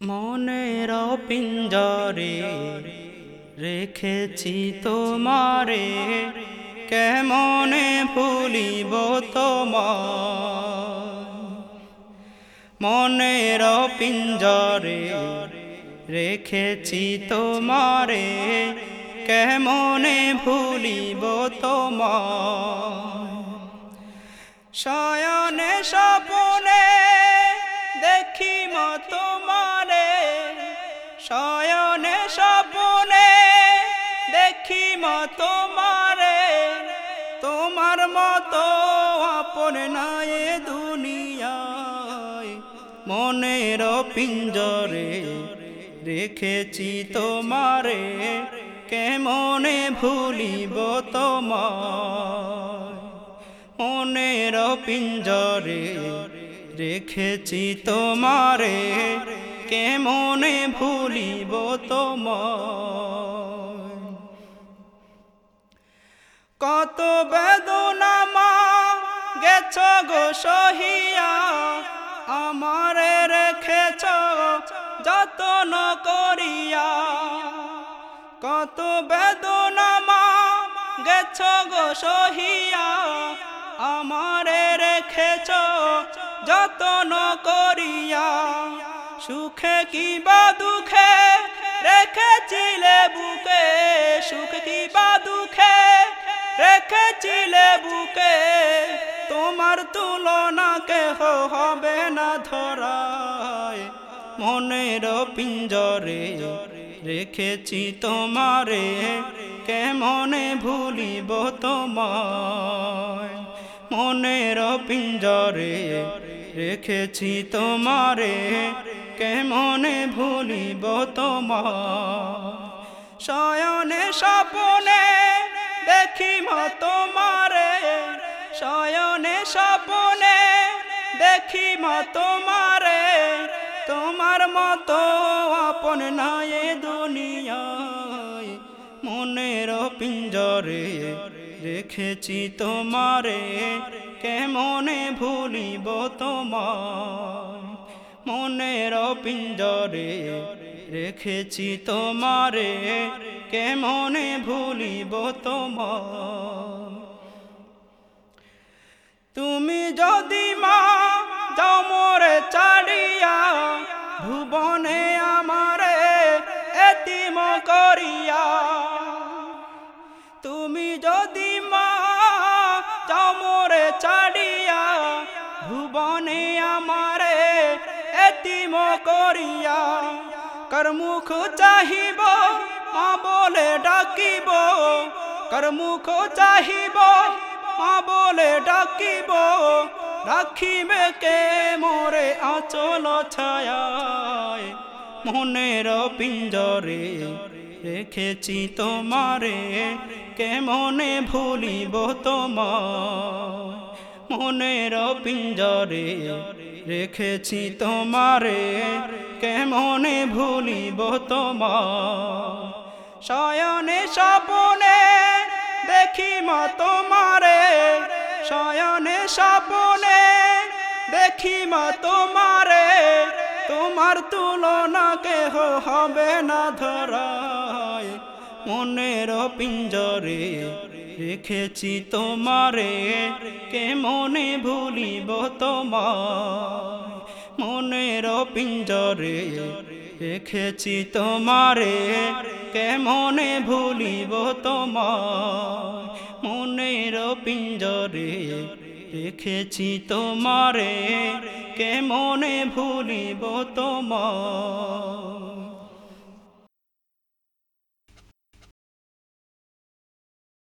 মনের পিঞ্জরে রেখেছি তোমারে, কেমনে ভুলিব তোমার মনের পিঞ্জরে রেখেছি তোমারে, কেমনে ভুলিব তোমার শয়নে স্বপনে দেখি তোমারে শয়নে স্বপনে দেখি তোমারে, তোমার মতো আপন নাই দুনিয়ায়। মনের পিঞ্জরে রেখেছি তোমারে, কেমনে ভুলিব তোমার মনের পিঞ্জরে রেখেছি তোমারে কেমনে ভুলিব তোমার কত বেদনা মা গেছ গো সহিয়া, আমারে রেখেছ যতন করিয়া। কত বেদনা মা গেছ গো সহিয়া, আমারে রেখেছ যতন করিয়া। সুখে কি বা দুঃখে রেখেছিলে বুকে, সুখ কি বা দুঃখে রেখেছিলে বুকে, তোমার তুলনা কেহ হবে না ধরায়। মনের পিঞ্জরে রেখেছি তোমারে, কেমনে ভুলিব তোমায়? মনের পিঞ্জরে রেখেছি তোমারে কেমনে ভুলিব তোমার। শয়নে স্বপনে দেখি তোমারে। শয়নে স্বপনে দেখি তোমারে। তোমার মতো আপন নাই দুনিয়ায়। মনের পিঞ্জরে রেখেছি তোমারে। কেমনে ভুলিব তোমার? মনের পিঞ্জরে রেখেছি তোমারে, কেমনে ভুলিব তোমার তুমি যদি মা যাও মোরে চাড়িয়া ভুবনে আমারে এতিম করিয়া, তুমি যদি এতিম করিয়া করমুখ চাহিব, মা বলে ডাকিব। করমুখ চাহিব, মা বলে ডাকিব। রাখিবে কে মোরে আচল ছায় মনের পিঞ্জরে রেখেছি তোমারে। কেমনে ভুলিব তোমার মনের পিঞ্জরে রেখেছি তোমারে, কেমনে ভুলিব তোমার শয়নে স্বপনে দেখি মা তোমারে, শয়নে স্বপনে দেখি মা তোমারে, তোমার তুলনা কেহ হবে না ধরায়। মনের পিঞ্জরে রেখেছি তোমারে, কে মনে ভুলিব তোমার মনের পিঞ্জরে রেখেছি তোমারে কেমনে ভুলিব তোমার মনের পিঞ্জরে রেখেছি তোমারে কেমনে ভুলিব তোমার